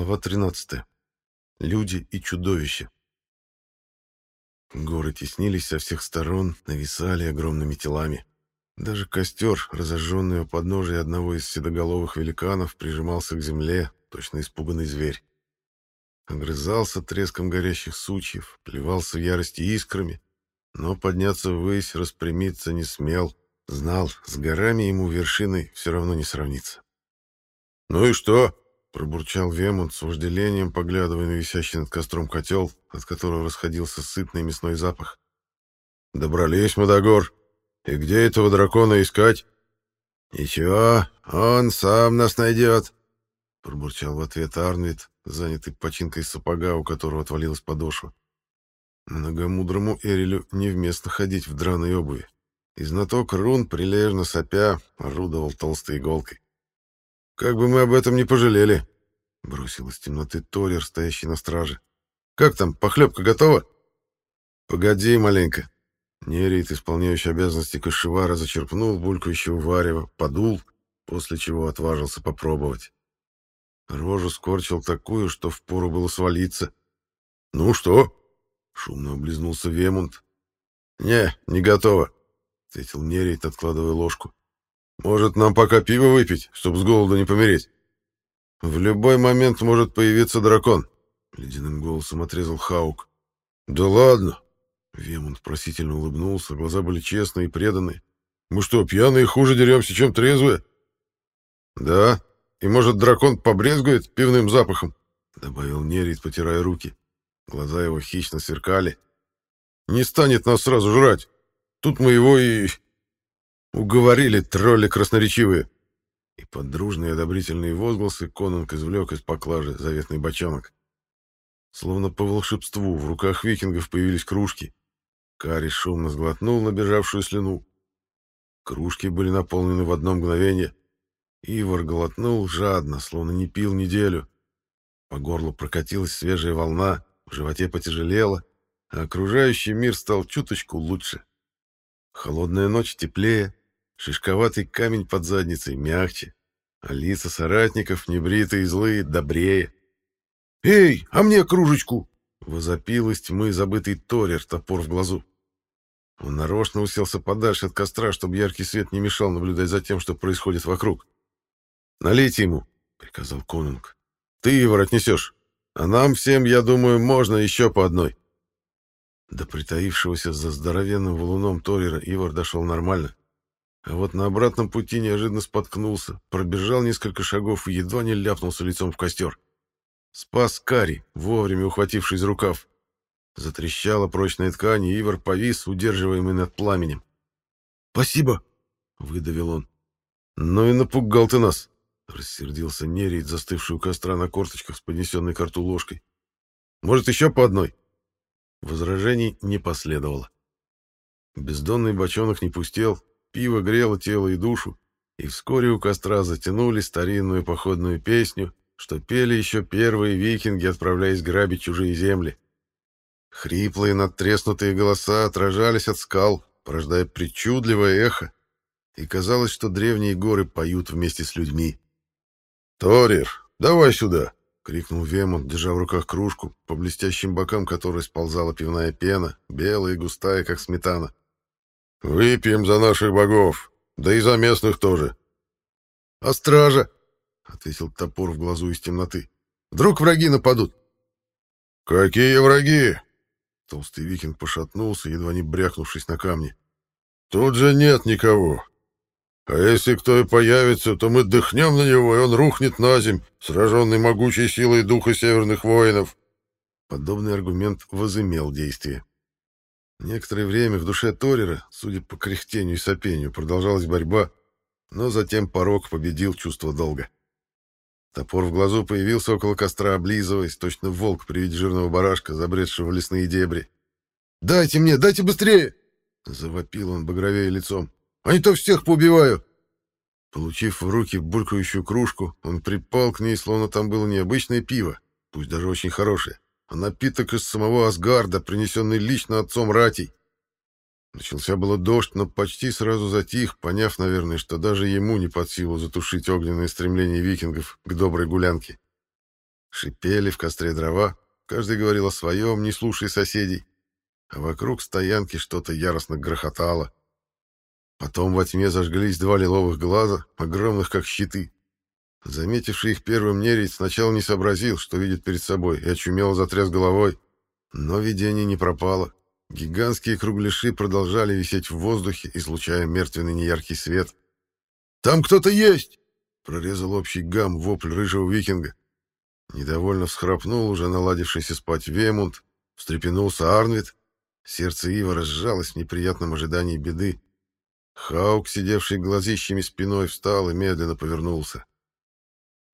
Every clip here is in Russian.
Глава 13. Люди и чудовища. Горы теснились со всех сторон, нависали огромными телами. Даже костер, разожженный у подножия одного из седоголовых великанов, прижимался к земле, точно испуганный зверь. Огрызался треском горящих сучьев, плевался в ярости искрами, но подняться ввысь, распрямиться не смел, знал, с горами ему вершиной все равно не сравнится. «Ну и что?» Пробурчал Вемонт с вожделением, поглядывая на висящий над костром котел, от которого расходился сытный мясной запах. «Добрались мы до гор. И где этого дракона искать?» «Ничего, он сам нас найдет», — пробурчал в ответ Арнвид, занятый починкой сапога, у которого отвалилась подошва. Многомудрому Эрилю невместно ходить в драной обуви. И знаток рун, прилежно сопя, орудовал толстой иголкой. Как бы мы об этом не пожалели. Бросил из темноты Торер, стоящий на страже. Как там, похлебка готова? Погоди маленько. Нерит, исполняющий обязанности кошевара, зачерпнул булькающего варева, подул, после чего отважился попробовать. Рожу скорчил такую, что впору было свалиться. «Ну что?» — шумно облизнулся Вемунд. «Не, не готово», — ответил Нерит, откладывая ложку. Может, нам пока пиво выпить, чтобы с голоду не помереть? В любой момент может появиться дракон, ледяным голосом отрезал Хаук. Да ладно. Вемунд просительно улыбнулся, глаза были честные и преданные. Мы что, пьяные хуже деремся, чем трезвые? Да, и может дракон побрезгует пивным запахом, добавил Нерит, потирая руки. Глаза его хищно сверкали. Не станет нас сразу жрать. Тут мы его и Уговорили тролли красноречивые. И под дружные одобрительные возгласы Конунг извлек из поклажи заветный бочонок. Словно по волшебству в руках викингов появились кружки. Кари шумно сглотнул набежавшую слюну. Кружки были наполнены в одно мгновение. Ивар глотнул жадно, словно не пил неделю. По горлу прокатилась свежая волна, в животе потяжелело, а окружающий мир стал чуточку лучше. Холодная ночь теплее, Шишковатый камень под задницей мягче, а лица соратников, небритые и злые, добрее. «Эй, а мне кружечку!» — возопил из тьмы забытый Торер, топор в глазу. Он нарочно уселся подальше от костра, чтобы яркий свет не мешал наблюдать за тем, что происходит вокруг. «Налейте ему», — приказал конунг. «Ты его отнесешь, а нам всем, я думаю, можно еще по одной». До притаившегося за здоровенным валуном Торера Ивар дошел нормально. А вот на обратном пути неожиданно споткнулся, пробежал несколько шагов и едва не ляпнулся лицом в костер. Спас Кари, вовремя ухвативший из рукав. Затрещала прочная ткань, и Ивар повис, удерживаемый над пламенем. «Спасибо!» — выдавил он. «Ну и напугал ты нас!» — рассердился Нерит, застывший у костра на корточках с поднесенной к рту ложкой. «Может, еще по одной?» Возражений не последовало. Бездонный бочонок не пустел, Пиво грело тело и душу, и вскоре у костра затянули старинную походную песню, что пели еще первые викинги, отправляясь грабить чужие земли. Хриплые надтреснутые голоса отражались от скал, порождая причудливое эхо, и казалось, что древние горы поют вместе с людьми. «Торир, давай сюда!» — крикнул Вемон, держа в руках кружку, по блестящим бокам которой сползала пивная пена, белая и густая, как сметана. Выпьем за наших богов, да и за местных тоже. — А стража? — ответил топор в глазу из темноты. — Вдруг враги нападут? — Какие враги? Толстый викинг пошатнулся, едва не брякнувшись на камни. — Тут же нет никого. А если кто и появится, то мы дыхнем на него, и он рухнет на земь, сраженный могучей силой духа северных воинов. Подобный аргумент возымел действие. Некоторое время в душе Торера, судя по кряхтению и сопению, продолжалась борьба, но затем порог победил чувство долга. Топор в глазу появился около костра, облизываясь, точно волк при виде жирного барашка, забредшего в лесные дебри. «Дайте мне, дайте быстрее!» — завопил он, багровее лицом. «А не то всех поубиваю!» Получив в руки булькающую кружку, он припал к ней, словно там было необычное пиво, пусть даже очень хорошее, а напиток из самого Асгарда, принесенный лично отцом Ратей. Начался было дождь, но почти сразу затих, поняв, наверное, что даже ему не под силу затушить огненное стремление викингов к доброй гулянке. Шипели в костре дрова, каждый говорил о своем, не слушая соседей, а вокруг стоянки что-то яростно грохотало. Потом во тьме зажглись два лиловых глаза, огромных как щиты. Заметивший их первым нерить сначала не сообразил, что видит перед собой, и очумело затряс головой. Но видение не пропало. Гигантские кругляши продолжали висеть в воздухе, излучая мертвенный неяркий свет. «Там кто-то есть!» — прорезал общий гам вопль рыжего викинга. Недовольно всхрапнул уже наладившийся спать Вемунд, встрепенулся Арнвид. Сердце Ива сжалось в неприятном ожидании беды. Хаук, сидевший глазищами спиной, встал и медленно повернулся.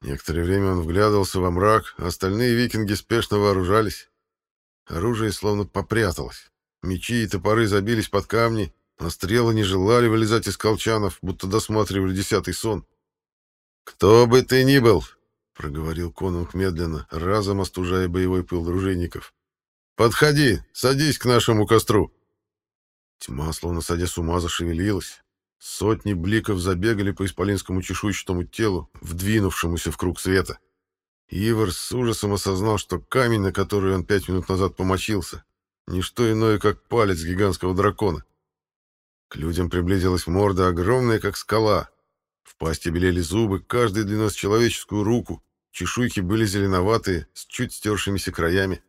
Некоторое время он вглядывался во мрак, а остальные викинги спешно вооружались. Оружие словно попряталось. Мечи и топоры забились под камни, а стрелы не желали вылезать из колчанов, будто досматривали десятый сон. «Кто бы ты ни был!» — проговорил конунг медленно, разом остужая боевой пыл дружинников. «Подходи, садись к нашему костру!» Тьма, словно садя с ума, зашевелилась. Сотни бликов забегали по исполинскому чешуйчатому телу, вдвинувшемуся в круг света. Ивар с ужасом осознал, что камень, на который он пять минут назад помочился, не что иное, как палец гигантского дракона. К людям приблизилась морда, огромная, как скала. В пасти белели зубы, каждый длиной с человеческую руку. Чешуйки были зеленоватые, с чуть стершимися краями.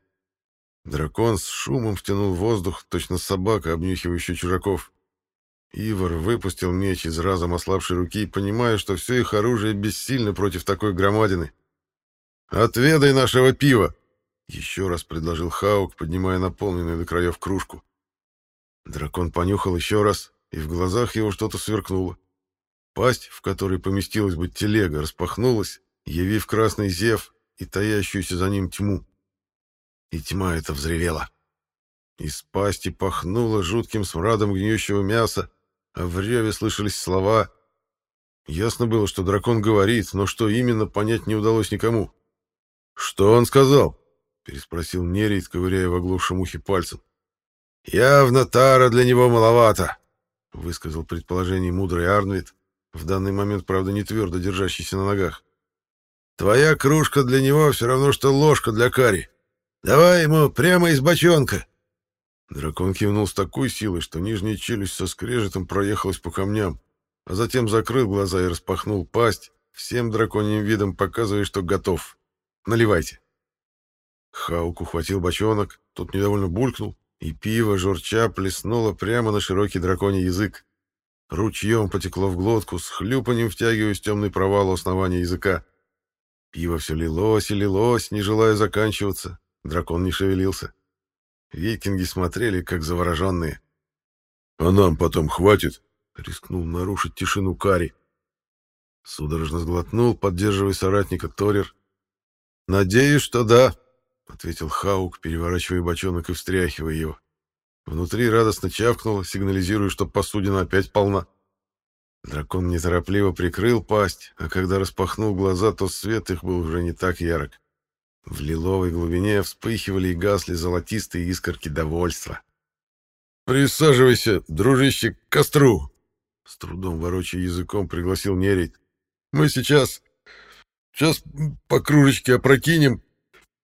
Дракон с шумом втянул воздух, точно собака, обнюхивающая чужаков. Ивар выпустил меч из разом ослабшей руки, понимая, что все их оружие бессильно против такой громадины. «Отведай нашего пива!» — еще раз предложил Хаук, поднимая наполненную до краев кружку. Дракон понюхал еще раз, и в глазах его что-то сверкнуло. Пасть, в которой поместилась бы телега, распахнулась, явив красный зев и таящуюся за ним тьму. И тьма эта взревела. Из пасти пахнуло жутким смрадом гниющего мяса, а в реве слышались слова. Ясно было, что дракон говорит, но что именно, понять не удалось никому. «Что он сказал?» — переспросил Нерейт, ковыряя в оглушем ухе пальцем. «Явно тара для него маловато», — высказал предположение мудрый Арнвид, в данный момент, правда, не твердо держащийся на ногах. «Твоя кружка для него все равно, что ложка для кари. Давай ему прямо из бочонка». Дракон кивнул с такой силой, что нижняя челюсть со скрежетом проехалась по камням, а затем закрыл глаза и распахнул пасть, всем драконьим видом показывая, что готов. Наливайте. Хаук ухватил бочонок, тот недовольно булькнул, и пиво, журча, плеснуло прямо на широкий драконий язык. Ручьем потекло в глотку, с хлюпанием втягиваясь в темный провал у основания языка. Пиво все лилось и лилось, не желая заканчиваться. Дракон не шевелился. Викинги смотрели, как завороженные. «А нам потом хватит?» — рискнул нарушить тишину Кари. Судорожно сглотнул, поддерживая соратника Торер. «Надеюсь, что да», — ответил Хаук, переворачивая бочонок и встряхивая его. Внутри радостно чавкнуло, сигнализируя, что посудина опять полна. Дракон неторопливо прикрыл пасть, а когда распахнул глаза, то свет их был уже не так ярок. В лиловой глубине вспыхивали и гасли золотистые искорки довольства. «Присаживайся, дружище, к костру!» С трудом ворочая языком пригласил Нерит. «Мы сейчас... сейчас по кружечке опрокинем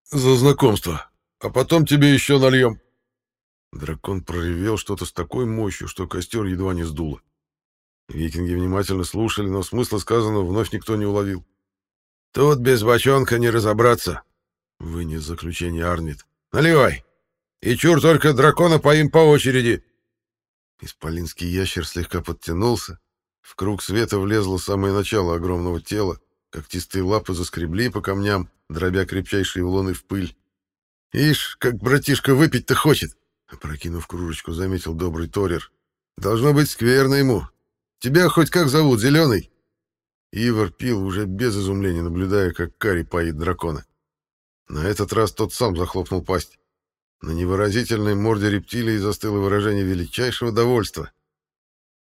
за знакомство, а потом тебе еще нальем». Дракон проревел что-то с такой мощью, что костер едва не сдуло. Викинги внимательно слушали, но смысла сказанного вновь никто не уловил. «Тут без бочонка не разобраться», Вынес заключение Арнит. «Наливай! И чур только дракона поим по очереди!» Исполинский ящер слегка подтянулся. В круг света влезло самое начало огромного тела. Когтистые лапы заскребли по камням, дробя крепчайшие влоны в пыль. «Ишь, как братишка выпить-то хочет!» Опрокинув кружечку, заметил добрый Торер. «Должно быть скверно ему. Тебя хоть как зовут, Зеленый?» Ивар пил уже без изумления, наблюдая, как Кари поит дракона. На этот раз тот сам захлопнул пасть. На невыразительной морде рептилии застыло выражение величайшего довольства.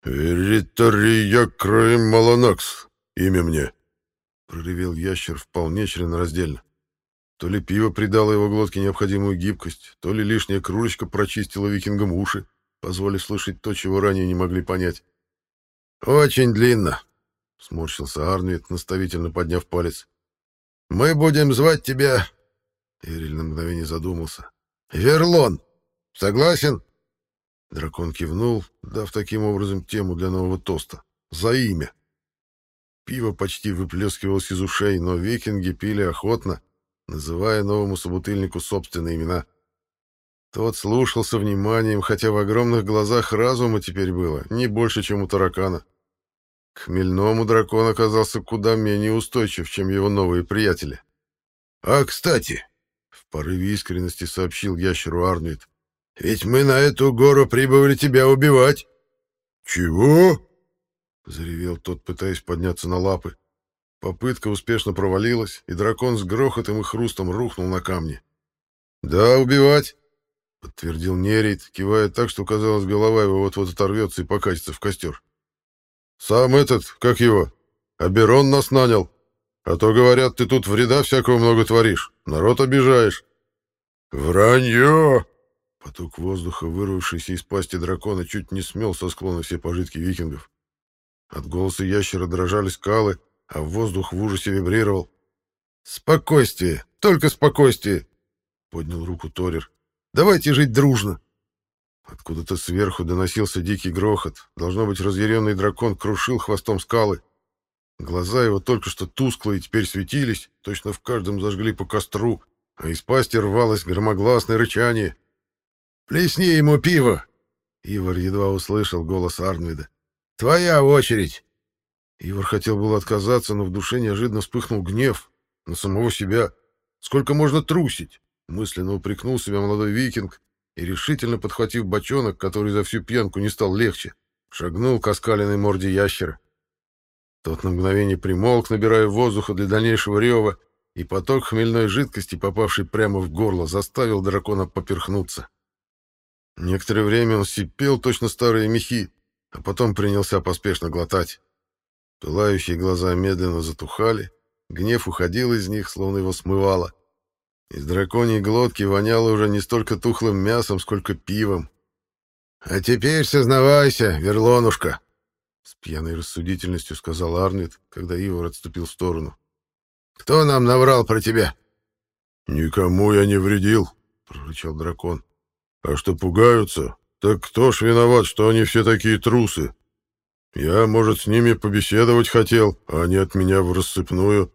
«Эритория Краем Маланакс, имя мне», — проревел ящер вполне членораздельно. То ли пиво придало его глотке необходимую гибкость, то ли лишняя кружечка прочистила викингам уши, позволив слышать то, чего ранее не могли понять. «Очень длинно», — сморщился Арнвид, наставительно подняв палец. Мы будем звать тебя...» Эриль на мгновение задумался. «Верлон. Согласен?» Дракон кивнул, дав таким образом тему для нового тоста. «За имя». Пиво почти выплескивалось из ушей, но викинги пили охотно, называя новому собутыльнику собственные имена. Тот слушался вниманием, хотя в огромных глазах разума теперь было не больше, чем у таракана. К хмельному дракон оказался куда менее устойчив, чем его новые приятели. «А, кстати», — порыве искренности сообщил ящеру Арнвид, «ведь мы на эту гору прибыли тебя убивать». «Чего?» — заревел тот, пытаясь подняться на лапы. Попытка успешно провалилась, и дракон с грохотом и хрустом рухнул на камни. «Да, убивать!» — подтвердил Нерейт, кивая так, что, казалось, голова его вот-вот оторвется и покатится в костер. «Сам этот, как его, Аберон нас нанял. А то, говорят, ты тут вреда всякого много творишь, народ обижаешь». «Вранье!» Поток воздуха, вырвавшийся из пасти дракона, чуть не смел со склона все пожитки викингов. От голоса ящера дрожали скалы, а воздух в ужасе вибрировал. «Спокойствие! Только спокойствие!» — поднял руку Торир. «Давайте жить дружно!» Откуда-то сверху доносился дикий грохот. Должно быть, разъяренный дракон крушил хвостом скалы. Глаза его только что тусклые теперь светились, точно в каждом зажгли по костру, а из пасти рвалось громогласное рычание. «Плесни ему пиво!» Ивар едва услышал голос Арнвида. Твоя очередь. Ивар хотел было отказаться, но в душе неожиданно вспыхнул гнев на самого себя. Сколько можно трусить? Мысленно упрекнул себя молодой викинг и, решительно подхватив бочонок, который за всю пьянку не стал легче, шагнул к оскаленной морде ящера. Тот на мгновение примолк, набирая воздуха для дальнейшего рева, и поток хмельной жидкости, попавший прямо в горло, заставил дракона поперхнуться. Некоторое время он сипел точно старые мехи, а потом принялся поспешно глотать. Пылающие глаза медленно затухали, гнев уходил из них, словно его смывало. Из драконьей глотки воняло уже не столько тухлым мясом, сколько пивом. «А теперь сознавайся, верлонушка!» С пьяной рассудительностью сказал Арнит, когда Ивар отступил в сторону. «Кто нам наврал про тебя?» «Никому я не вредил», — прорычал дракон. «А что пугаются, так кто ж виноват, что они все такие трусы? Я, может, с ними побеседовать хотел, а они от меня в рассыпную.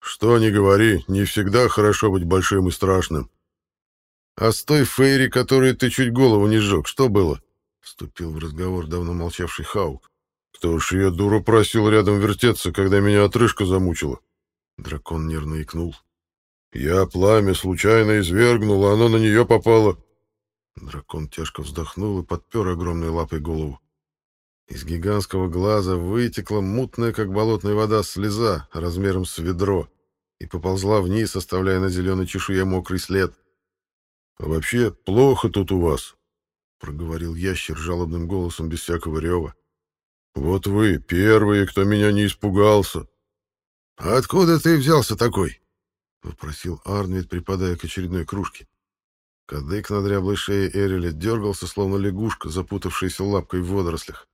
Что ни говори, не всегда хорошо быть большим и страшным. А с той Фейри, которой ты чуть голову не сжег, что было? Вступил в разговор давно молчавший Хаук. Кто ж я дуру просил рядом вертеться, когда меня отрыжка замучила? Дракон нервно икнул. Я пламя случайно извергнул, а оно на нее попало. Дракон тяжко вздохнул и подпер огромной лапой голову. Из гигантского глаза вытекла мутная, как болотная вода, слеза размером с ведро и поползла вниз, оставляя на зеленой чешуе мокрый след. — А вообще, плохо тут у вас, — проговорил ящер жалобным голосом без всякого рева. — Вот вы первые, кто меня не испугался. — А откуда ты взялся такой? — вопросил Арнвид, припадая к очередной кружке. Кадык на дряблой шее Эриля дергался, словно лягушка, запутавшаяся лапкой в водорослях.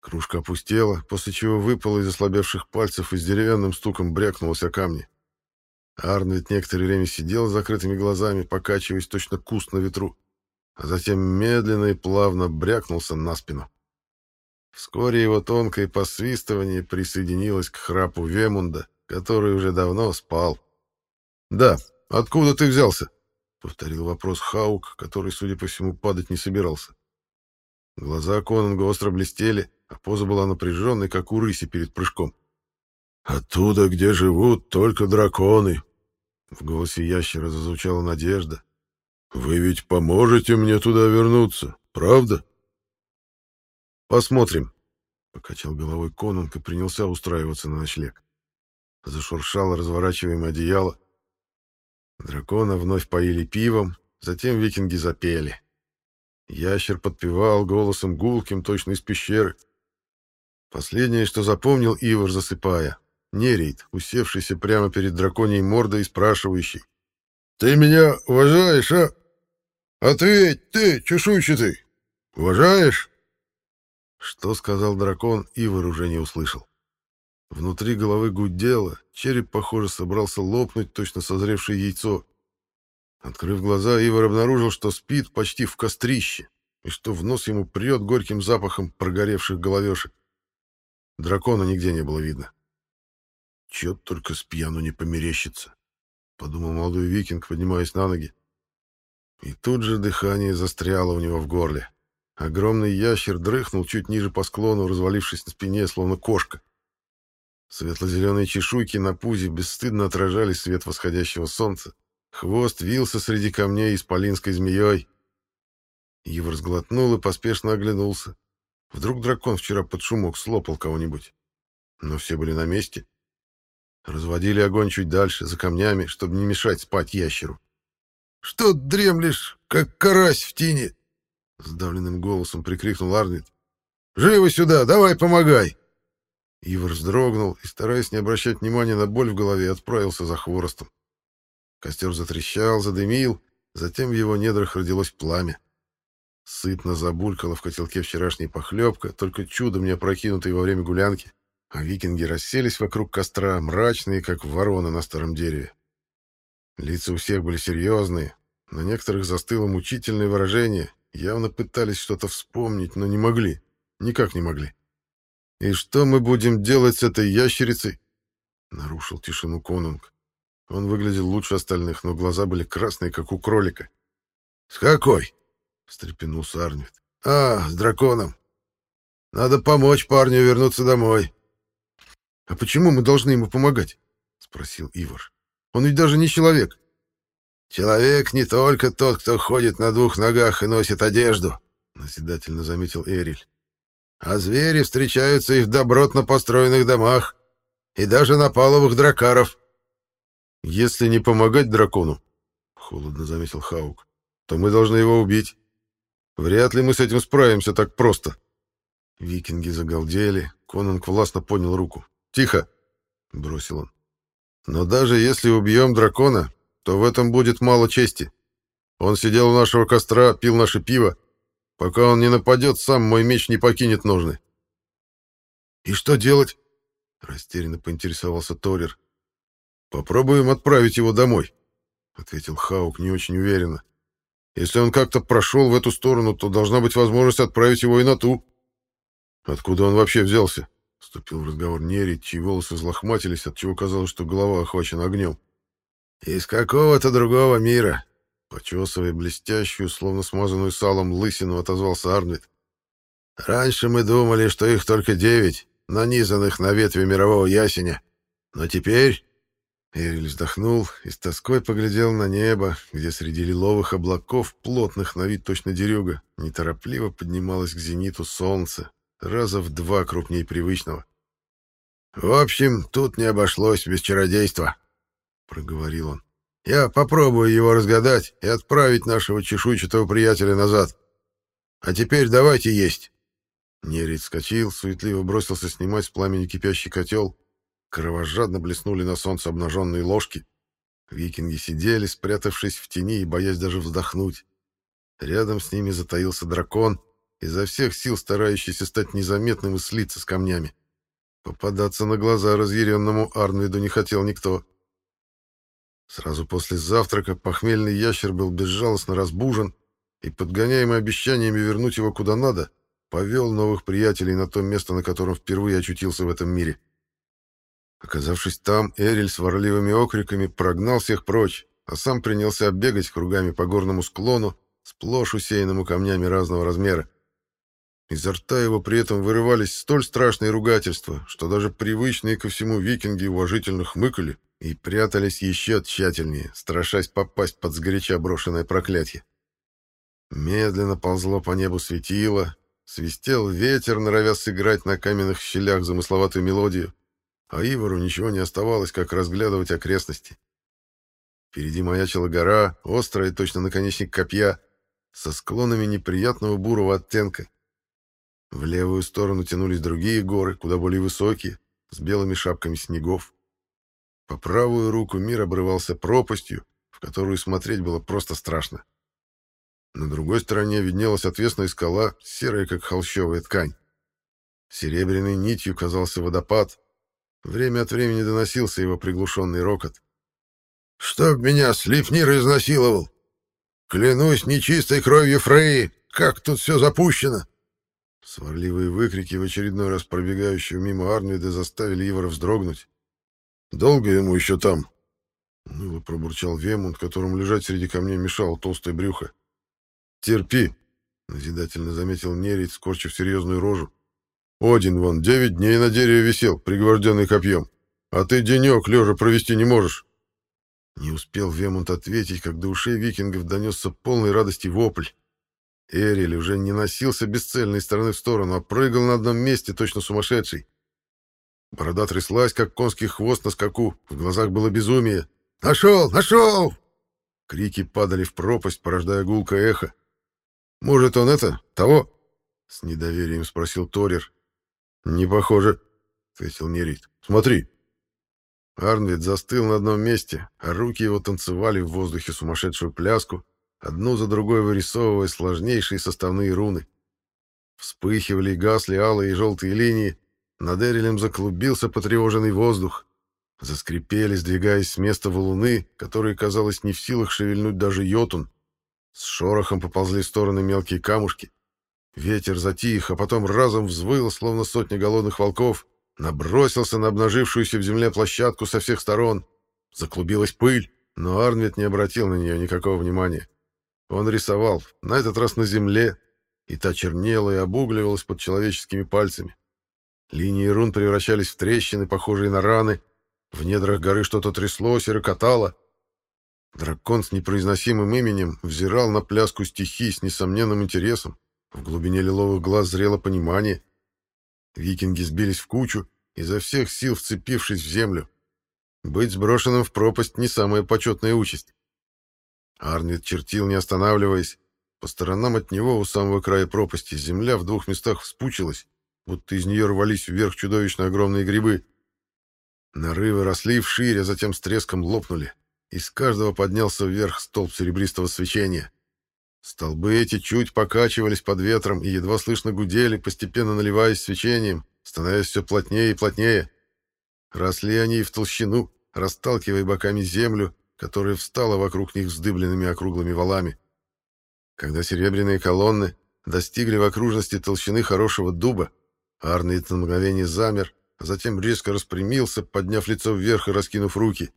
Кружка опустела, после чего выпала из ослабевших пальцев и с деревянным стуком брякнулась о камни. Арнвид некоторое время сидел с закрытыми глазами, покачиваясь точно куст на ветру, а затем медленно и плавно брякнулся на спину. Вскоре его тонкое посвистывание присоединилось к храпу Вемунда, который уже давно спал. «Да, откуда ты взялся?» — повторил вопрос Хаук, который, судя по всему, падать не собирался. Глаза Конанга остро блестели, а поза была напряженной, как у рыси перед прыжком. «Оттуда, где живут только драконы!» В голосе ящера зазвучала надежда. «Вы ведь поможете мне туда вернуться, правда?» «Посмотрим», — покачал головой Конунг и принялся устраиваться на ночлег. Зашуршало разворачиваемое одеяло, Дракона вновь поили пивом, затем викинги запели. Ящер подпевал голосом гулким, точно из пещеры. Последнее, что запомнил Ивар, засыпая. Нерейд, усевшийся прямо перед драконьей мордой и спрашивающий. «Ты меня уважаешь, а? Ответь, ты, чешуйчатый! Уважаешь?» Что сказал дракон, Ивар уже не услышал. Внутри головы гудело, череп, похоже, собрался лопнуть точно созревшее яйцо. Открыв глаза, Ивар обнаружил, что спит почти в кострище, и что в нос ему прет горьким запахом прогоревших головешек. Дракона нигде не было видно. «Чё только с пьяну не померещится», — подумал молодой викинг, поднимаясь на ноги. И тут же дыхание застряло у него в горле. Огромный ящер дрыхнул чуть ниже по склону, развалившись на спине, словно кошка. Светло-зеленые чешуйки на пузе бесстыдно отражали свет восходящего солнца. Хвост вился среди камней исполинской змеей. Ивар сглотнул и поспешно оглянулся. Вдруг дракон вчера под шумок слопал кого-нибудь. Но все были на месте. Разводили огонь чуть дальше, за камнями, чтобы не мешать спать ящеру. «Что дремлешь, как карась в тине?» Сдавленным голосом прикрикнул Арнольд. «Живо сюда, давай помогай!» Ивар вздрогнул и, стараясь не обращать внимания на боль в голове, отправился за хворостом. Костер затрещал, задымил, затем в его недрах родилось пламя. Сытно забулькала в котелке вчерашняя похлебка, только чудом не опрокинутая во время гулянки, а викинги расселись вокруг костра, мрачные, как вороны на старом дереве. Лица у всех были серьезные, на некоторых застыло мучительное выражение, явно пытались что-то вспомнить, но не могли, никак не могли. «И что мы будем делать с этой ящерицей?» — нарушил тишину конунг. Он выглядел лучше остальных, но глаза были красные, как у кролика. «С какой?» — встрепенулся Арнвид. «А, с драконом. Надо помочь парню вернуться домой». «А почему мы должны ему помогать?» — спросил Ивар. «Он ведь даже не человек». «Человек не только тот, кто ходит на двух ногах и носит одежду», — назидательно заметил Эриль. «А звери встречаются и в добротно построенных домах, и даже на паловых дракаров». «Если не помогать дракону», — холодно заметил Хаук, — «то мы должны его убить. Вряд ли мы с этим справимся так просто». Викинги загалдели, Конанг властно поднял руку. «Тихо!» — бросил он. «Но даже если убьем дракона, то в этом будет мало чести. Он сидел у нашего костра, пил наше пиво. Пока он не нападет, сам мой меч не покинет ножны». «И что делать?» — растерянно поинтересовался Торер. «Попробуем отправить его домой», — ответил Хаук не очень уверенно. «Если он как-то прошел в эту сторону, то должна быть возможность отправить его и на ту». «Откуда он вообще взялся?» — вступил в разговор Нерит, чьи волосы взлохматились, отчего казалось, что голова охвачена огнем. «Из какого-то другого мира», — почесывая блестящую, словно смазанную салом, лысину, отозвался Арнвид. «Раньше мы думали, что их только девять, нанизанных на ветви мирового ясеня. Но теперь Эриль вздохнул и с тоской поглядел на небо, где среди лиловых облаков, плотных на вид точно дерюга, неторопливо поднималось к зениту солнце, раза в два крупнее привычного. «В общем, тут не обошлось без чародейства», — проговорил он. «Я попробую его разгадать и отправить нашего чешуйчатого приятеля назад. А теперь давайте есть». Нерит вскочил, суетливо бросился снимать с пламени кипящий котел, Кровожадно блеснули на солнце обнаженные ложки. Викинги сидели, спрятавшись в тени и боясь даже вздохнуть. Рядом с ними затаился дракон, изо всех сил старающийся стать незаметным и слиться с камнями. Попадаться на глаза разъяренному Арнвиду не хотел никто. Сразу после завтрака похмельный ящер был безжалостно разбужен и, подгоняемый обещаниями вернуть его куда надо, повел новых приятелей на то место, на котором впервые очутился в этом мире. Оказавшись там, Эриль с ворливыми окриками прогнал всех прочь, а сам принялся бегать кругами по горному склону, сплошь усеянному камнями разного размера. Изо рта его при этом вырывались столь страшные ругательства, что даже привычные ко всему викинги уважительно хмыкали и прятались еще тщательнее, страшась попасть под сгоряча брошенное проклятие. Медленно ползло по небу светило, свистел ветер, норовя сыграть на каменных щелях замысловатую мелодию а Ивару ничего не оставалось, как разглядывать окрестности. Впереди маячила гора, острая, точно наконечник копья, со склонами неприятного бурого оттенка. В левую сторону тянулись другие горы, куда более высокие, с белыми шапками снегов. По правую руку мир обрывался пропастью, в которую смотреть было просто страшно. На другой стороне виднелась отвесная скала, серая, как холщовая ткань. Серебряной нитью казался водопад, Время от времени доносился его приглушенный рокот. «Чтоб меня Слепнир изнасиловал! Клянусь нечистой кровью Фреи, как тут все запущено!» Сварливые выкрики в очередной раз пробегающего мимо Арнвида заставили Ивара вздрогнуть. «Долго ему еще там?» Уныло пробурчал Вемунд, которому лежать среди камней мешало толстое брюхо. «Терпи!» — назидательно заметил Нерит, скорчив серьезную рожу. «Один вон девять дней на дереве висел, пригвожденный копьем, а ты денек лежа провести не можешь». Не успел Вемунд ответить, как до ушей викингов донесся полный радости вопль. Эриль уже не носился бесцельно из стороны в сторону, а прыгал на одном месте, точно сумасшедший. Борода тряслась, как конский хвост на скаку, в глазах было безумие. «Нашел! Нашел!» Крики падали в пропасть, порождая гулкое эхо. «Может, он это? Того?» — с недоверием спросил Торер. «Не похоже», — ответил Нерит. «Смотри». Арнвид застыл на одном месте, а руки его танцевали в воздухе сумасшедшую пляску, одну за другой вырисовывая сложнейшие составные руны. Вспыхивали и гасли алые и желтые линии, над Эрилем заклубился потревоженный воздух. Заскрипели, сдвигаясь с места валуны, которые, казалось, не в силах шевельнуть даже йотун. С шорохом поползли в стороны мелкие камушки. Ветер затих, а потом разом взвыл, словно сотня голодных волков — набросился на обнажившуюся в земле площадку со всех сторон. Заклубилась пыль, но Арнвид не обратил на нее никакого внимания. Он рисовал, на этот раз на земле, и та чернела и обугливалась под человеческими пальцами. Линии рун превращались в трещины, похожие на раны. В недрах горы что-то тряслось и рокотало. Дракон с непроизносимым именем взирал на пляску стихий с несомненным интересом. В глубине лиловых глаз зрело понимание. Викинги сбились в кучу, изо всех сил вцепившись в землю. Быть сброшенным в пропасть не самая почетная участь. Арнвид чертил, не останавливаясь. По сторонам от него, у самого края пропасти, земля в двух местах вспучилась, будто из нее рвались вверх чудовищно огромные грибы. Нарывы росли вширь, а затем с треском лопнули. Из каждого поднялся вверх столб серебристого свечения. Столбы эти чуть покачивались под ветром и едва слышно гудели, постепенно наливаясь свечением, становясь все плотнее и плотнее. Росли они и в толщину, расталкивая боками землю, которая встала вокруг них вздыбленными округлыми валами. Когда серебряные колонны достигли в окружности толщины хорошего дуба, Арнольд на мгновение замер, а затем резко распрямился, подняв лицо вверх и раскинув руки.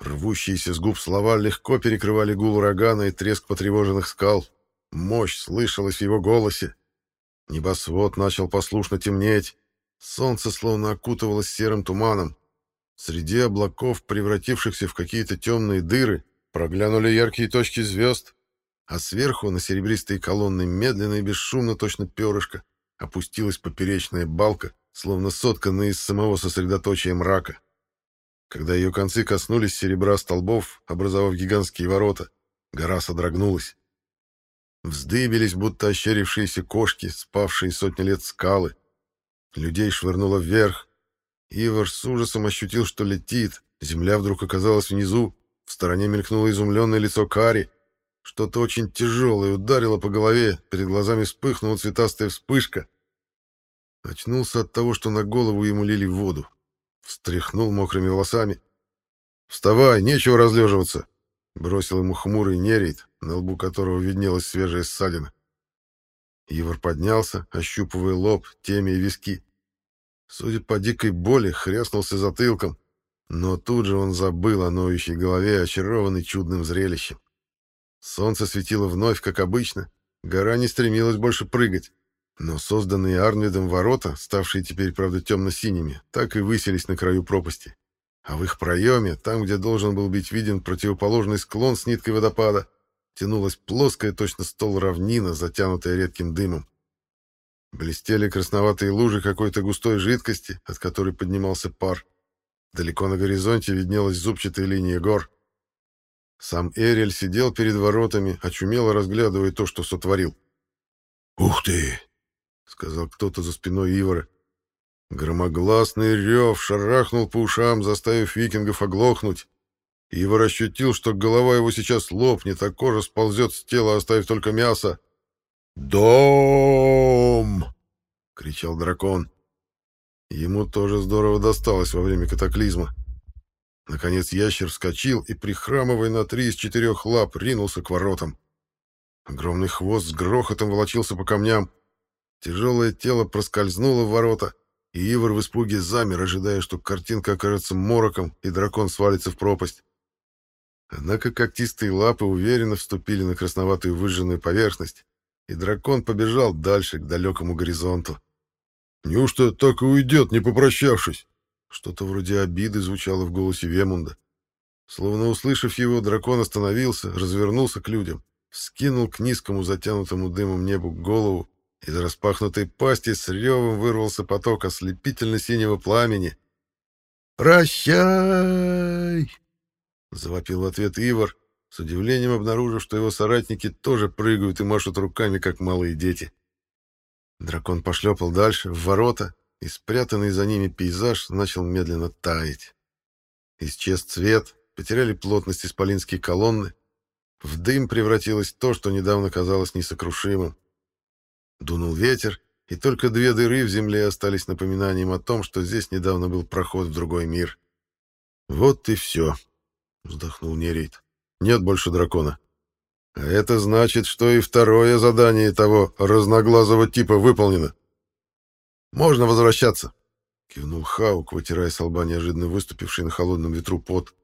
Рвущиеся с губ слова легко перекрывали гул урагана и треск потревоженных скал. Мощь слышалась в его голосе. Небосвод начал послушно темнеть. Солнце словно окутывалось серым туманом. Среди облаков, превратившихся в какие-то темные дыры, проглянули яркие точки звезд, а сверху на серебристые колонны медленно и бесшумно, точно перышко, опустилась поперечная балка, словно сотканная из самого сосредоточия мрака. Когда ее концы коснулись серебра столбов, образовав гигантские ворота, гора содрогнулась. Вздыбились, будто ощерившиеся кошки, спавшие сотни лет скалы. Людей швырнуло вверх. Ивар с ужасом ощутил, что летит. Земля вдруг оказалась внизу. В стороне мелькнуло изумленное лицо Кари. Что-то очень тяжелое ударило по голове. Перед глазами вспыхнула цветастая вспышка. Очнулся от того, что на голову ему лили воду. Встряхнул мокрыми волосами. «Вставай, нечего разлеживаться!» Бросил ему хмурый нерейт, на лбу которого виднелась свежая ссадина. Ивар поднялся, ощупывая лоб, темя и виски. Судя по дикой боли, хряснулся затылком, но тут же он забыл о ноющей голове, очарованный чудным зрелищем. Солнце светило вновь, как обычно, гора не стремилась больше прыгать. Но созданные Арнвидом ворота, ставшие теперь, правда, темно-синими, так и высились на краю пропасти. А в их проеме, там, где должен был быть виден противоположный склон с ниткой водопада, тянулась плоская, точно стол равнина, затянутая редким дымом. Блестели красноватые лужи какой-то густой жидкости, от которой поднимался пар. Далеко на горизонте виднелась зубчатая линия гор. Сам Эрель сидел перед воротами, очумело разглядывая то, что сотворил. «Ух ты!» сказал кто-то за спиной Ивара. Громогласный рев шарахнул по ушам, заставив викингов оглохнуть. Ивар ощутил, что голова его сейчас лопнет, а кожа сползет с тела, оставив только мясо. «Дом!» — кричал дракон. Ему тоже здорово досталось во время катаклизма. Наконец ящер вскочил и, прихрамывая на три из четырех лап, ринулся к воротам. Огромный хвост с грохотом волочился по камням. Тяжелое тело проскользнуло в ворота, и Ивар в испуге замер, ожидая, что картинка окажется мороком, и дракон свалится в пропасть. Однако когтистые лапы уверенно вступили на красноватую выжженную поверхность, и дракон побежал дальше, к далекому горизонту. «Неужто так и уйдет, не попрощавшись?» Что-то вроде обиды звучало в голосе Вемунда. Словно услышав его, дракон остановился, развернулся к людям, вскинул к низкому затянутому дымом небу голову, из распахнутой пасти с ревом вырвался поток ослепительно-синего пламени. «Прощай!» — завопил в ответ Ивар, с удивлением обнаружив, что его соратники тоже прыгают и машут руками, как малые дети. Дракон пошлепал дальше, в ворота, и спрятанный за ними пейзаж начал медленно таять. Исчез цвет, потеряли плотность исполинские колонны, в дым превратилось то, что недавно казалось несокрушимым. Дунул ветер, и только две дыры в земле остались напоминанием о том, что здесь недавно был проход в другой мир. «Вот и все», — вздохнул Нерейт. «Нет больше дракона. А это значит, что и второе задание того разноглазого типа выполнено. Можно возвращаться», — кивнул Хаук, вытирая с лба неожиданно выступивший на холодном ветру пот.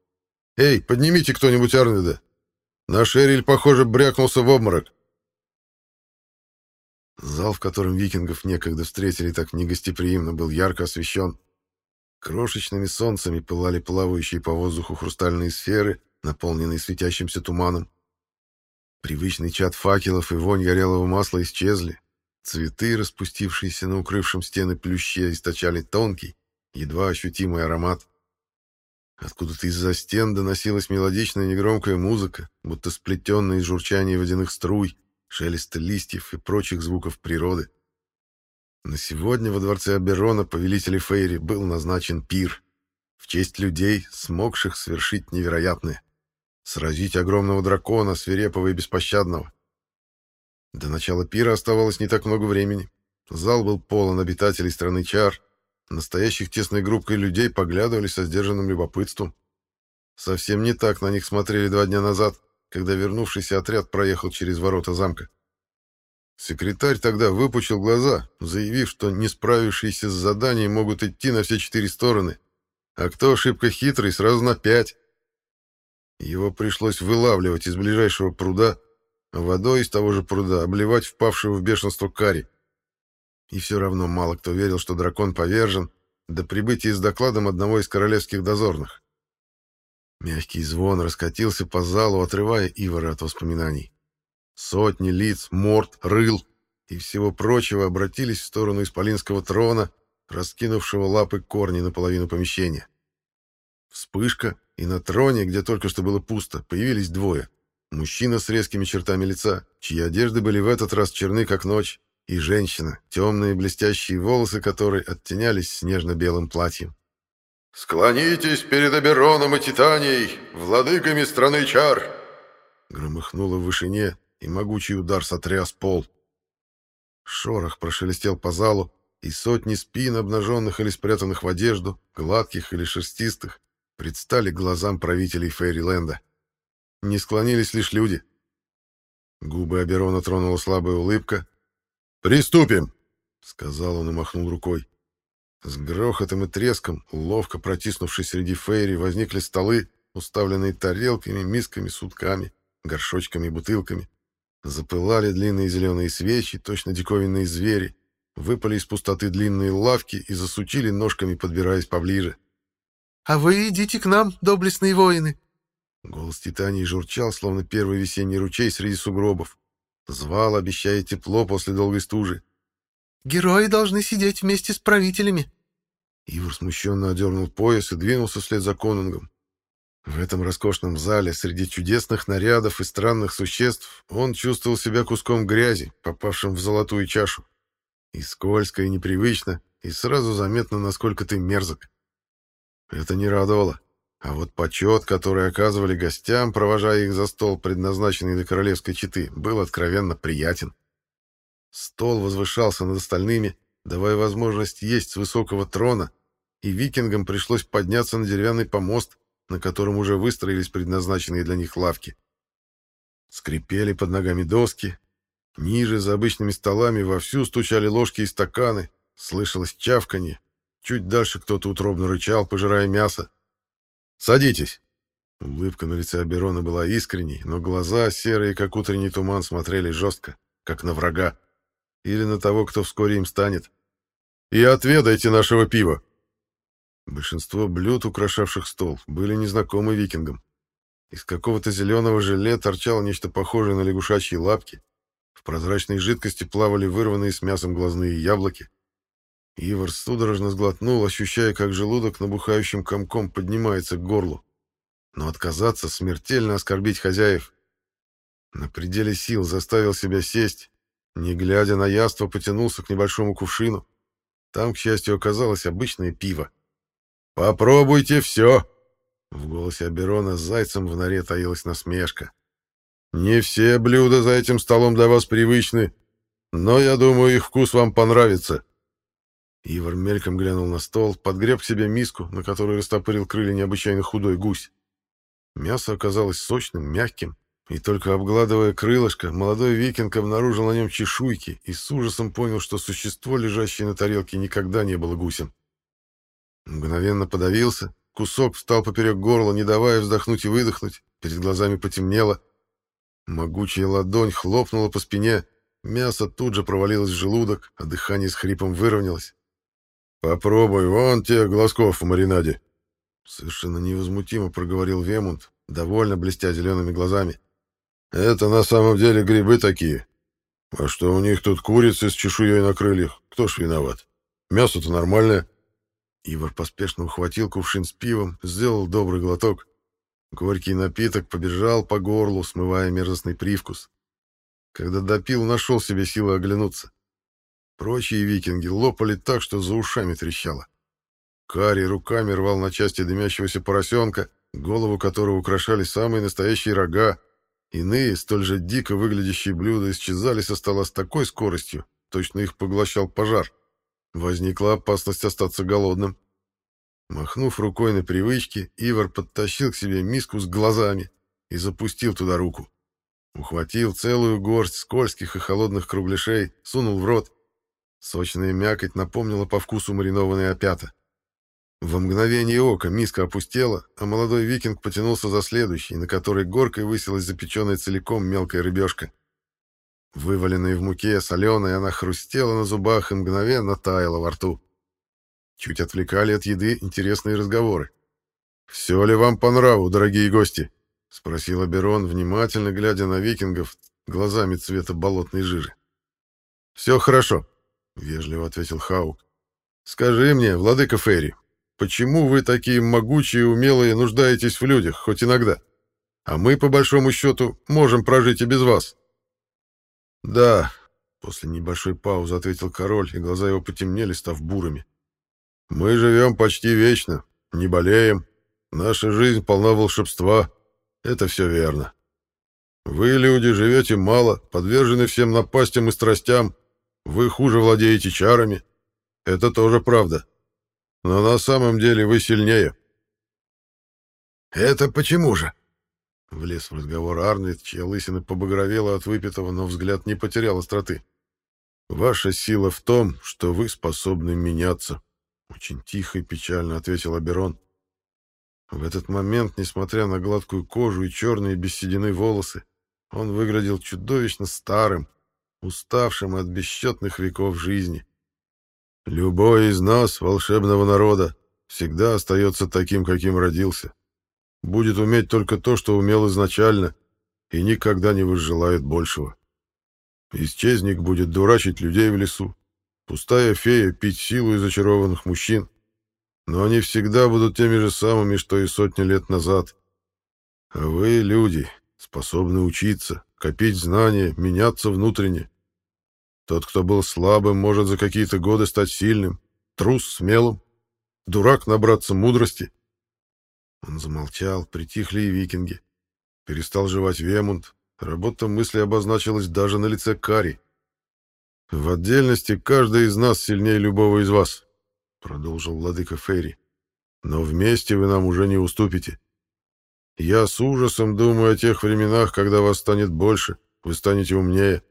«Эй, поднимите кто-нибудь Арнеда!» Наш Эриль, похоже, брякнулся в обморок. Зал, в котором викингов некогда встретили так негостеприимно, был ярко освещен. Крошечными солнцами пылали плавающие по воздуху хрустальные сферы, наполненные светящимся туманом. Привычный чад факелов и вонь горелого масла исчезли. Цветы, распустившиеся на укрывшем стены плюще, источали тонкий, едва ощутимый аромат. Откуда-то из-за стен доносилась мелодичная негромкая музыка, будто сплетенная из журчания водяных струй, шелеста листьев и прочих звуков природы. На сегодня во дворце Аберона, повелителя Фейри, был назначен пир в честь людей, смогших совершить невероятное — сразить огромного дракона, свирепого и беспощадного. До начала пира оставалось не так много времени. Зал был полон обитателей страны Чар, Настоящих тесной группкой людей поглядывали со сдержанным любопытством. Совсем не так на них смотрели два дня назад, когда вернувшийся отряд проехал через ворота замка. Секретарь тогда выпучил глаза, заявив, что не справившиеся с заданием могут идти на все четыре стороны, а кто ошибка хитрый, сразу на пять. Его пришлось вылавливать из ближайшего пруда, а водой из того же пруда обливать впавшего в бешенство кари. И все равно мало кто верил, что дракон повержен до прибытия с докладом одного из королевских дозорных. Мягкий звон раскатился по залу, отрывая Ивара от воспоминаний. Сотни лиц, морд, рыл и всего прочего обратились в сторону исполинского трона, раскинувшего лапы корни наполовину помещения. Вспышка, и на троне, где только что было пусто, появились двое. Мужчина с резкими чертами лица, чьи одежды были в этот раз черны, как ночь, и женщина, темные блестящие волосы которой оттенялись снежно-белым платьем. «Склонитесь перед Абероном и Титанией, владыками страны чар!» Громыхнуло в вышине, и могучий удар сотряс пол. Шорох прошелестел по залу, и сотни спин, обнаженных или спрятанных в одежду, гладких или шерстистых, предстали глазам правителей Фейриленда. Не склонились лишь люди. Губы Аберона тронула слабая улыбка, «Приступим!» — сказал он и махнул рукой. С грохотом и треском, ловко протиснувшись среди фейри, возникли столы, уставленные тарелками, мисками, сутками, горшочками и бутылками. Запылали длинные зеленые свечи, точно диковинные звери, выпали из пустоты длинные лавки и засучили ножками, подбираясь поближе. «А вы идите к нам, доблестные воины!» Голос Титании журчал, словно первый весенний ручей среди сугробов. Звал, обещая тепло после долгой стужи. «Герои должны сидеть вместе с правителями». Ивар смущенно одернул пояс и двинулся вслед за конунгом. В этом роскошном зале, среди чудесных нарядов и странных существ, он чувствовал себя куском грязи, попавшим в золотую чашу. И скользко, и непривычно, и сразу заметно, насколько ты мерзок. Это не радовало. А вот почет, который оказывали гостям, провожая их за стол, предназначенный для королевской четы, был откровенно приятен. Стол возвышался над остальными, давая возможность есть с высокого трона, и викингам пришлось подняться на деревянный помост, на котором уже выстроились предназначенные для них лавки. Скрипели под ногами доски, ниже за обычными столами вовсю стучали ложки и стаканы, слышалось чавканье, чуть дальше кто-то утробно рычал, пожирая мясо. «Садитесь!» Улыбка на лице Аберона была искренней, но глаза, серые, как утренний туман, смотрели жестко, как на врага. Или на того, кто вскоре им станет. «И отведайте нашего пива!» Большинство блюд, украшавших стол, были незнакомы викингам. Из какого-то зеленого желе торчало нечто похожее на лягушачьи лапки. В прозрачной жидкости плавали вырванные с мясом глазные яблоки. Ивар судорожно сглотнул, ощущая, как желудок набухающим комком поднимается к горлу. Но отказаться, смертельно оскорбить хозяев. На пределе сил заставил себя сесть, не глядя на яство, потянулся к небольшому кувшину. Там, к счастью, оказалось обычное пиво. «Попробуйте все!» В голосе Аберона с зайцем в норе таилась насмешка. «Не все блюда за этим столом для вас привычны, но я думаю, их вкус вам понравится». Ивар мельком глянул на стол, подгреб к себе миску, на которой растопырил крылья необычайно худой гусь. Мясо оказалось сочным, мягким, и только обгладывая крылышко, молодой викинг обнаружил на нем чешуйки и с ужасом понял, что существо, лежащее на тарелке, никогда не было гусем. Мгновенно подавился, кусок встал поперек горла, не давая вздохнуть и выдохнуть, перед глазами потемнело. Могучая ладонь хлопнула по спине, мясо тут же провалилось в желудок, а дыхание с хрипом выровнялось. «Попробуй вон те глазков в маринаде», — совершенно невозмутимо проговорил Вемунд, довольно блестя зелеными глазами. «Это на самом деле грибы такие. А что у них тут курицы с чешуей на крыльях? Кто ж виноват? Мясо-то нормальное». Ивар поспешно ухватил кувшин с пивом, сделал добрый глоток. Горький напиток побежал по горлу, смывая мерзостный привкус. Когда допил, нашел себе силы оглянуться. Прочие викинги лопали так, что за ушами трещало. Кари руками рвал на части дымящегося поросенка, голову которого украшали самые настоящие рога. Иные, столь же дико выглядящие блюда, исчезали со стола с такой скоростью, точно их поглощал пожар. Возникла опасность остаться голодным. Махнув рукой на привычки, Ивар подтащил к себе миску с глазами и запустил туда руку. Ухватил целую горсть скользких и холодных кругляшей, сунул в рот. Сочная мякоть напомнила по вкусу маринованные опята. В мгновение ока миска опустела, а молодой викинг потянулся за следующей, на которой горкой высилась запеченная целиком мелкая рыбешка. Вываленная в муке, соленая, она хрустела на зубах и мгновенно таяла во рту. Чуть отвлекали от еды интересные разговоры. «Все ли вам по нраву, дорогие гости?» — спросил Аберон, внимательно глядя на викингов глазами цвета болотной жижи. «Все хорошо», — вежливо ответил Хаук. «Скажи мне, владыка Ферри, почему вы такие могучие и умелые нуждаетесь в людях, хоть иногда? А мы, по большому счету, можем прожить и без вас». «Да», — после небольшой паузы ответил король, и глаза его потемнели, став бурыми. «Мы живем почти вечно, не болеем, наша жизнь полна волшебства, это все верно. Вы, люди, живете мало, подвержены всем напастям и страстям, вы хуже владеете чарами, это тоже правда. Но на самом деле вы сильнее». «Это почему же?» Влез в разговор Арнольд, чья лысина побагровела от выпитого, но взгляд не потерял остроты. «Ваша сила в том, что вы способны меняться», — очень тихо и печально ответил Аберон. В этот момент, несмотря на гладкую кожу и черные без седины волосы, он выглядел чудовищно старым, уставшим от бесчетных веков жизни. «Любой из нас, волшебного народа, всегда остается таким, каким родился будет уметь только то, что умел изначально, и никогда не возжелает большего. Исчезник будет дурачить людей в лесу, пустая фея пить силу из очарованных мужчин, но они всегда будут теми же самыми, что и сотни лет назад. А вы, люди, способны учиться, копить знания, меняться внутренне. Тот, кто был слабым, может за какие-то годы стать сильным, трус — смелым, дурак — набраться мудрости — он замолчал, притихли и викинги. Перестал жевать Вемунд. Работа мысли обозначилась даже на лице Кари. В отдельности каждый из нас сильнее любого из вас, продолжил владыка Фейри. Но вместе вы нам уже не уступите. Я с ужасом думаю о тех временах, когда вас станет больше, вы станете умнее.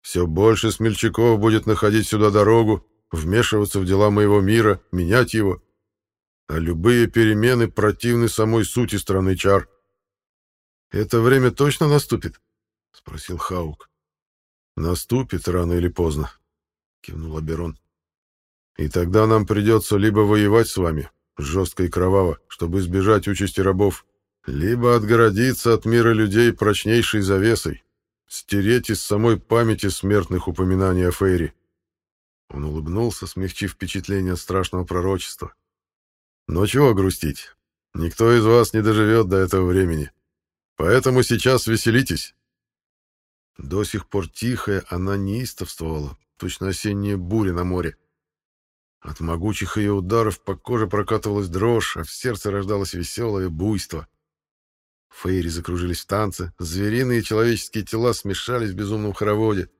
Все больше смельчаков будет находить сюда дорогу, вмешиваться в дела моего мира, менять его. А любые перемены противны самой сути страны чар. «Это время точно наступит?» — спросил Хаук. «Наступит рано или поздно», — кивнул Аберон. «И тогда нам придется либо воевать с вами, жестко и кроваво, чтобы избежать участи рабов, либо отгородиться от мира людей прочнейшей завесой, стереть из самой памяти смертных упоминаний о Фейре». Он улыбнулся, смягчив впечатление от страшного пророчества. «Но чего грустить? Никто из вас не доживет до этого времени. Поэтому сейчас веселитесь. До сих пор тихая она неистовствовала, точно осенняя буря на море. От могучих ее ударов по коже прокатывалась дрожь, а в сердце рождалось веселое буйство. Фейри закружились в танце, звериные и человеческие тела смешались в безумном хороводе.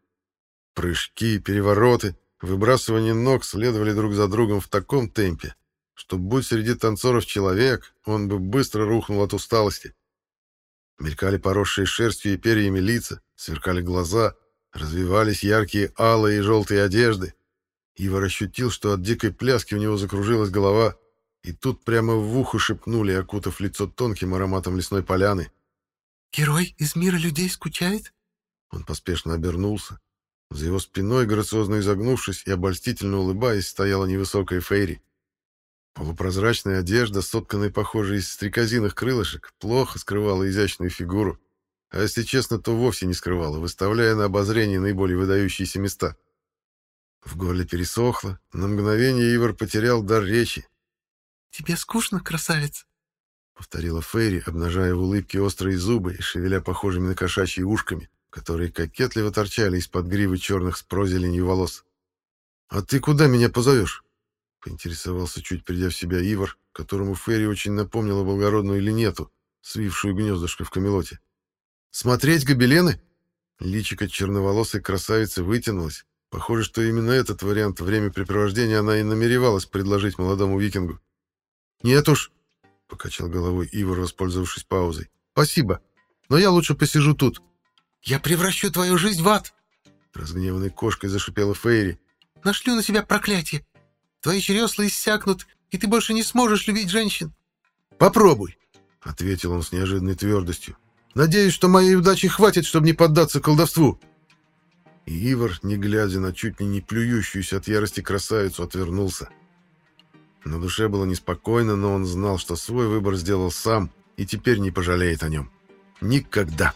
Прыжки, перевороты, выбрасывание ног следовали друг за другом в таком темпе, что, будь среди танцоров человек, он бы быстро рухнул от усталости. Мелькали поросшие шерстью и перьями лица, сверкали глаза, развивались яркие алые и желтые одежды. Ивар ощутил, что от дикой пляски у него закружилась голова, и тут прямо в ухо шепнули, окутав лицо тонким ароматом лесной поляны. «Герой из мира людей скучает?» Он поспешно обернулся. За его спиной, грациозно изогнувшись и обольстительно улыбаясь, стояла невысокая Фейри. Полупрозрачная одежда, сотканная, похоже, из стрекозиных крылышек, плохо скрывала изящную фигуру, а если честно, то вовсе не скрывала, выставляя на обозрение наиболее выдающиеся места. В горле пересохло, на мгновение Ивар потерял дар речи. «Тебе скучно, красавец?» — повторила Фейри, обнажая в улыбке острые зубы и шевеля похожими на кошачьи ушками, которые кокетливо торчали из-под гривы черных с прозеленью волос. «А ты куда меня позовешь?» Поинтересовался, чуть придя в себя, Ивар, которому Ферри очень напомнила благородную линету, свившую гнездышко в камелоте. «Смотреть гобелены?» Личико черноволосой красавицы вытянулось. Похоже, что именно этот вариант времяпрепровождения она и намеревалась предложить молодому викингу. «Нет уж», — покачал головой Ивар, воспользовавшись паузой. «Спасибо, но я лучше посижу тут». «Я превращу твою жизнь в ад!» Разгневанной кошкой зашипела Фейри. «Нашлю на себя проклятие. Твои чересла иссякнут, и ты больше не сможешь любить женщин. Попробуй, — ответил он с неожиданной твердостью. Надеюсь, что моей удачи хватит, чтобы не поддаться колдовству. Ивар, не глядя на чуть ли не плюющуюся от ярости красавицу, отвернулся. На душе было неспокойно, но он знал, что свой выбор сделал сам и теперь не пожалеет о нем. Никогда.